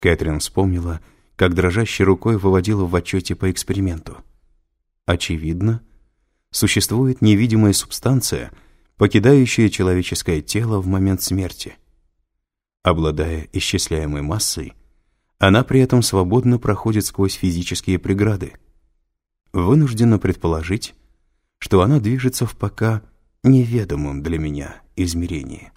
Кэтрин вспомнила, как дрожащей рукой выводила в отчете по эксперименту. Очевидно, существует невидимая субстанция, покидающая человеческое тело в момент смерти. Обладая исчисляемой массой, она при этом свободно проходит сквозь физические преграды. Вынуждена предположить, что она движется в пока неведомом для меня измерении.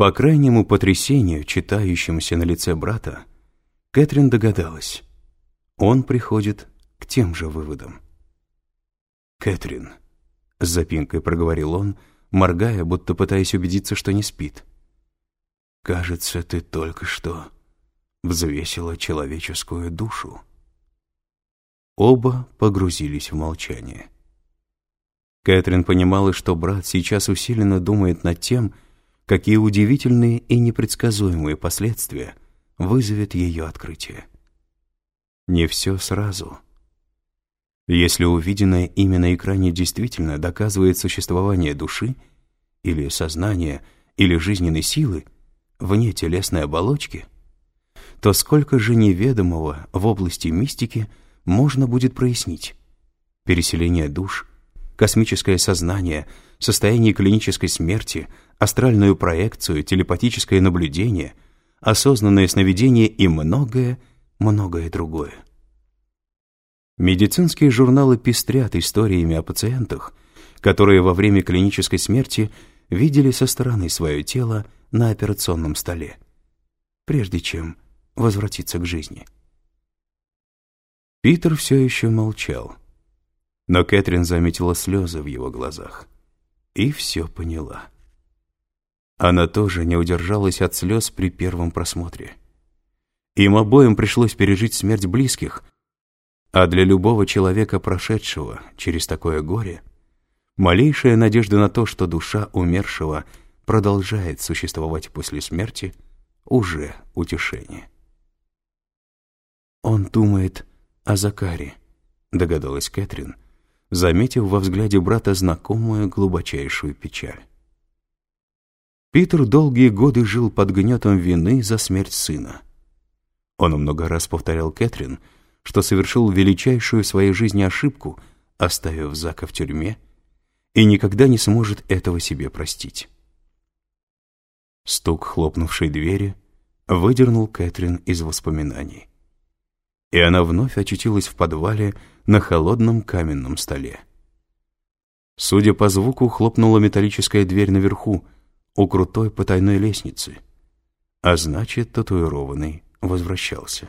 По крайнему потрясению, читающемуся на лице брата, Кэтрин догадалась. Он приходит к тем же выводам. «Кэтрин», — с запинкой проговорил он, моргая, будто пытаясь убедиться, что не спит. «Кажется, ты только что взвесила человеческую душу». Оба погрузились в молчание. Кэтрин понимала, что брат сейчас усиленно думает над тем, какие удивительные и непредсказуемые последствия вызовет ее открытие. Не все сразу. Если увиденное ими на экране действительно доказывает существование души, или сознания, или жизненной силы, вне телесной оболочки, то сколько же неведомого в области мистики можно будет прояснить? Переселение душ, космическое сознание, состояние клинической смерти — астральную проекцию, телепатическое наблюдение, осознанное сновидение и многое, многое другое. Медицинские журналы пестрят историями о пациентах, которые во время клинической смерти видели со стороны свое тело на операционном столе, прежде чем возвратиться к жизни. Питер все еще молчал, но Кэтрин заметила слезы в его глазах и все поняла. Она тоже не удержалась от слез при первом просмотре. Им обоим пришлось пережить смерть близких, а для любого человека, прошедшего через такое горе, малейшая надежда на то, что душа умершего продолжает существовать после смерти, уже утешение. «Он думает о Закаре», — догадалась Кэтрин, заметив во взгляде брата знакомую глубочайшую печаль. Питер долгие годы жил под гнетом вины за смерть сына. Он много раз повторял Кэтрин, что совершил величайшую в своей жизни ошибку, оставив Зака в тюрьме, и никогда не сможет этого себе простить. Стук хлопнувшей двери выдернул Кэтрин из воспоминаний. И она вновь очутилась в подвале на холодном каменном столе. Судя по звуку, хлопнула металлическая дверь наверху, у крутой потайной лестницы, а значит, татуированный возвращался.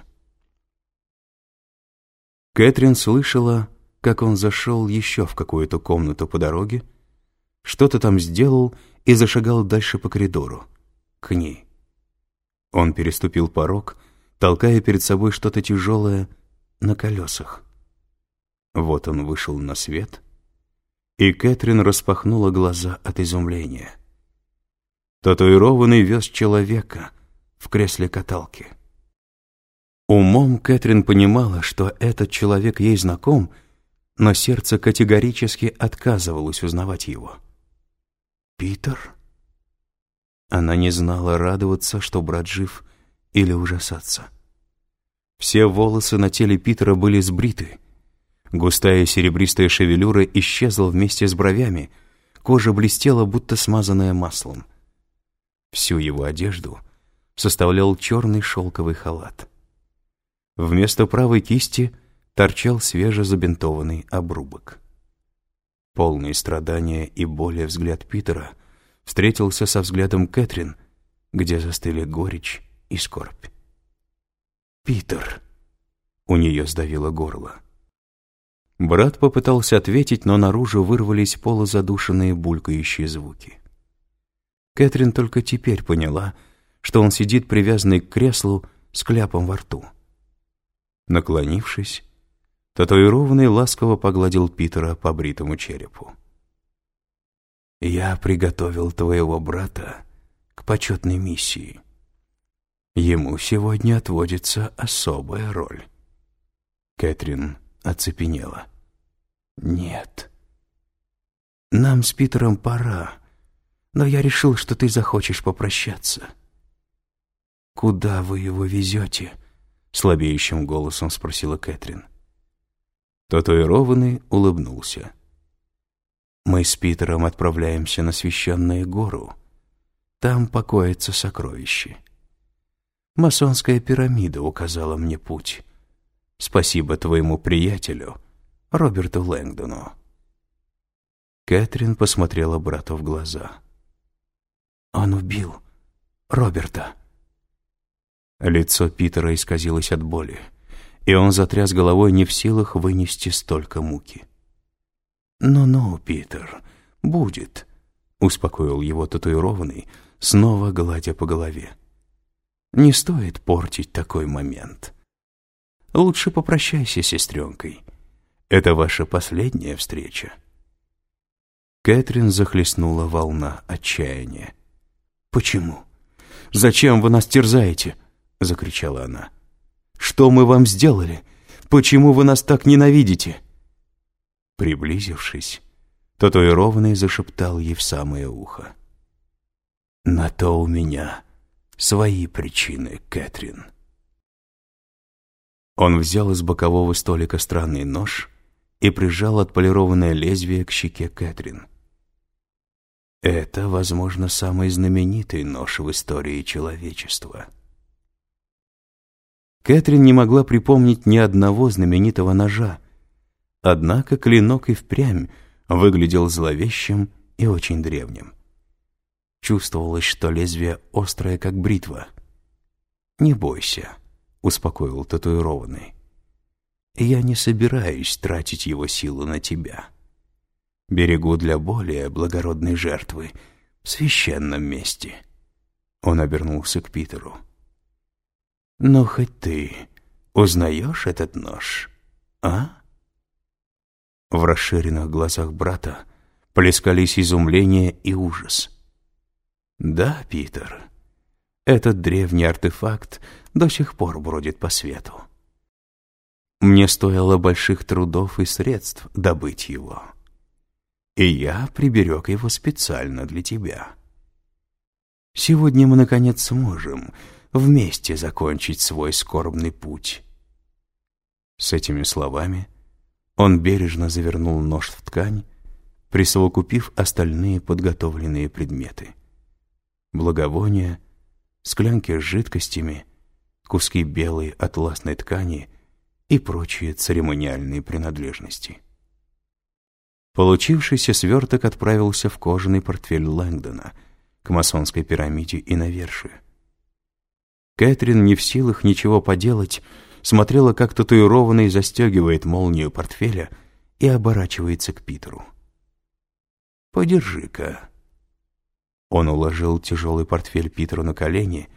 Кэтрин слышала, как он зашел еще в какую-то комнату по дороге, что-то там сделал и зашагал дальше по коридору, к ней. Он переступил порог, толкая перед собой что-то тяжелое на колесах. Вот он вышел на свет, и Кэтрин распахнула глаза от изумления — Татуированный вез человека в кресле каталки. Умом Кэтрин понимала, что этот человек ей знаком, но сердце категорически отказывалось узнавать его. «Питер?» Она не знала, радоваться, что брат жив, или ужасаться. Все волосы на теле Питера были сбриты. Густая серебристая шевелюра исчезла вместе с бровями, кожа блестела, будто смазанная маслом. Всю его одежду составлял черный шелковый халат. Вместо правой кисти торчал свежезабинтованный обрубок. Полный страдания и боли взгляд Питера встретился со взглядом Кэтрин, где застыли горечь и скорбь. «Питер!» — у нее сдавило горло. Брат попытался ответить, но наружу вырвались полузадушенные булькающие звуки. Кэтрин только теперь поняла, что он сидит привязанный к креслу с кляпом во рту. Наклонившись, татуированный ласково погладил Питера по бритому черепу. «Я приготовил твоего брата к почетной миссии. Ему сегодня отводится особая роль». Кэтрин оцепенела. «Нет. Нам с Питером пора но я решил, что ты захочешь попрощаться». «Куда вы его везете?» — слабеющим голосом спросила Кэтрин. Татуированный улыбнулся. «Мы с Питером отправляемся на священную гору. Там покоятся сокровища. Масонская пирамида указала мне путь. Спасибо твоему приятелю, Роберту Лэнгдону». Кэтрин посмотрела брату в глаза. «Он убил Роберта». Лицо Питера исказилось от боли, и он затряс головой не в силах вынести столько муки. «Ну-ну, Питер, будет», — успокоил его татуированный, снова гладя по голове. «Не стоит портить такой момент. Лучше попрощайся с сестренкой. Это ваша последняя встреча». Кэтрин захлестнула волна отчаяния. «Почему? Зачем вы нас терзаете?» — закричала она. «Что мы вам сделали? Почему вы нас так ненавидите?» Приблизившись, татуированный зашептал ей в самое ухо. «На то у меня свои причины, Кэтрин». Он взял из бокового столика странный нож и прижал отполированное лезвие к щеке Кэтрин. Это, возможно, самый знаменитый нож в истории человечества. Кэтрин не могла припомнить ни одного знаменитого ножа, однако клинок и впрямь выглядел зловещим и очень древним. Чувствовалось, что лезвие острое, как бритва. «Не бойся», — успокоил татуированный. «Я не собираюсь тратить его силу на тебя. Берегу для более благородной жертвы в священном месте». Он обернулся к Питеру. Но хоть ты узнаешь этот нож, а? В расширенных глазах брата плескались изумление и ужас. Да, Питер, этот древний артефакт до сих пор бродит по свету. Мне стоило больших трудов и средств добыть его. И я приберег его специально для тебя. Сегодня мы, наконец, сможем вместе закончить свой скорбный путь. С этими словами он бережно завернул нож в ткань, присовокупив остальные подготовленные предметы. Благовония, склянки с жидкостями, куски белой атласной ткани и прочие церемониальные принадлежности. Получившийся сверток отправился в кожаный портфель Лэнгдона к масонской пирамиде и навершию. Кэтрин, не в силах ничего поделать, смотрела, как татуированный застегивает молнию портфеля и оборачивается к Питеру. «Подержи-ка». Он уложил тяжелый портфель Питеру на колени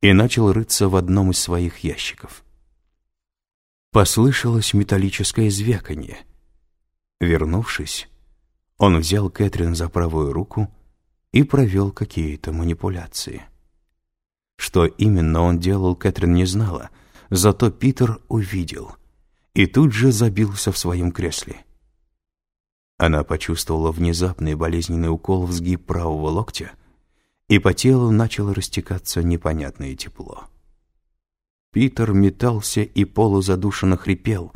и начал рыться в одном из своих ящиков. Послышалось металлическое звяканье. Вернувшись, он взял Кэтрин за правую руку и провел какие-то манипуляции. Что именно он делал, Кэтрин не знала, зато Питер увидел и тут же забился в своем кресле. Она почувствовала внезапный болезненный укол в сгиб правого локтя, и по телу начало растекаться непонятное тепло. Питер метался и полузадушенно хрипел,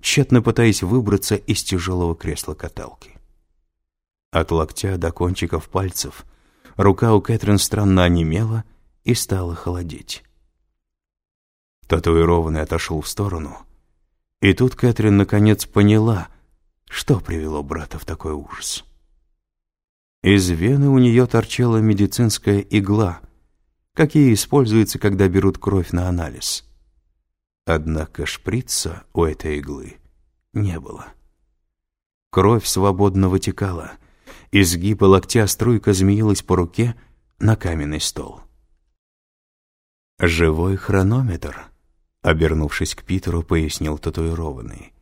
тщетно пытаясь выбраться из тяжелого кресла каталки. От локтя до кончиков пальцев рука у Кэтрин странно онемела и стало холодеть. Татуированный отошел в сторону, и тут Кэтрин наконец поняла, что привело брата в такой ужас. Из вены у нее торчала медицинская игла, какие используются, когда берут кровь на анализ. Однако шприца у этой иглы не было. Кровь свободно вытекала, изгиба локтя струйка змеилась по руке на каменный стол. «Живой хронометр», — обернувшись к Питеру, пояснил татуированный.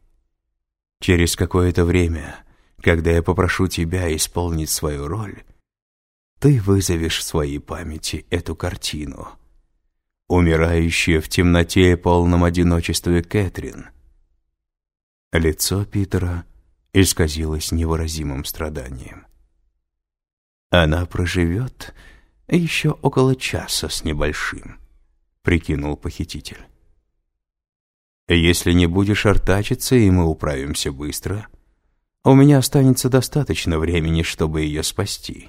«Через какое-то время, когда я попрошу тебя исполнить свою роль, ты вызовешь в своей памяти эту картину. Умирающая в темноте и полном одиночестве Кэтрин». Лицо Питера исказилось невыразимым страданием. Она проживет еще около часа с небольшим. — прикинул похититель. «Если не будешь артачиться, и мы управимся быстро, у меня останется достаточно времени, чтобы ее спасти.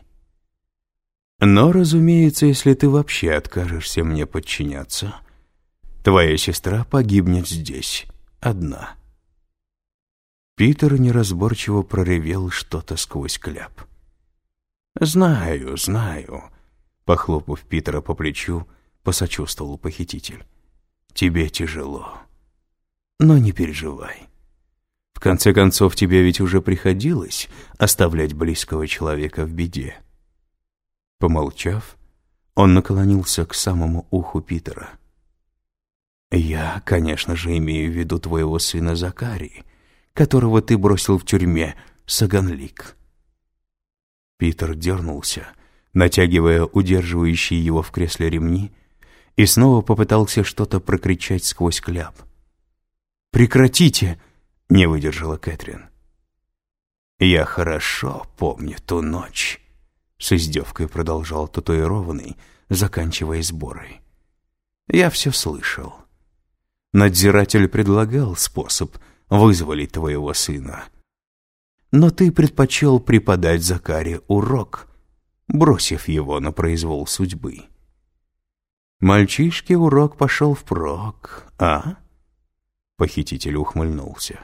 Но, разумеется, если ты вообще откажешься мне подчиняться, твоя сестра погибнет здесь, одна». Питер неразборчиво проревел что-то сквозь кляп. «Знаю, знаю», — похлопав Питера по плечу, посочувствовал похититель. «Тебе тяжело. Но не переживай. В конце концов, тебе ведь уже приходилось оставлять близкого человека в беде». Помолчав, он наклонился к самому уху Питера. «Я, конечно же, имею в виду твоего сына Закарии, которого ты бросил в тюрьме, Саганлик». Питер дернулся, натягивая удерживающие его в кресле ремни, и снова попытался что-то прокричать сквозь кляп. «Прекратите!» — не выдержала Кэтрин. «Я хорошо помню ту ночь», — с издевкой продолжал татуированный, заканчивая сборы. «Я все слышал. Надзиратель предлагал способ вызволить твоего сына» но ты предпочел преподать Закаре урок, бросив его на произвол судьбы. Мальчишке урок пошел впрок, а? Похититель ухмыльнулся.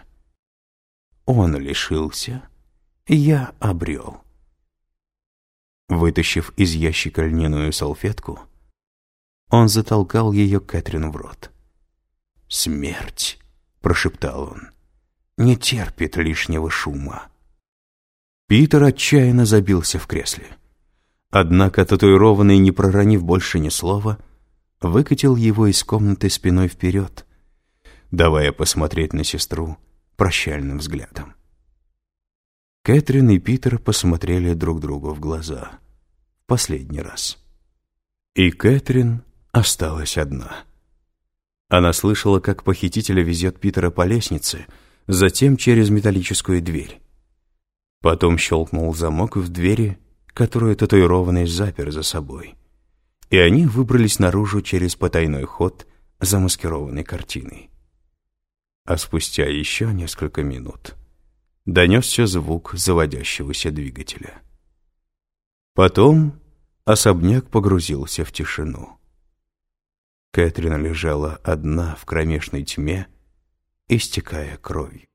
Он лишился, я обрел. Вытащив из ящика льняную салфетку, он затолкал ее Кэтрин в рот. «Смерть!» — прошептал он. «Не терпит лишнего шума». Питер отчаянно забился в кресле. Однако татуированный, не проронив больше ни слова, выкатил его из комнаты спиной вперед, давая посмотреть на сестру прощальным взглядом. Кэтрин и Питер посмотрели друг другу в глаза. Последний раз. И Кэтрин осталась одна. Она слышала, как похитителя везет Питера по лестнице, затем через металлическую дверь. Потом щелкнул замок в двери, которую татуированный запер за собой. И они выбрались наружу через потайной ход, замаскированной картиной. А спустя еще несколько минут донесся звук заводящегося двигателя. Потом особняк погрузился в тишину. Кэтрин лежала одна в кромешной тьме, истекая кровью.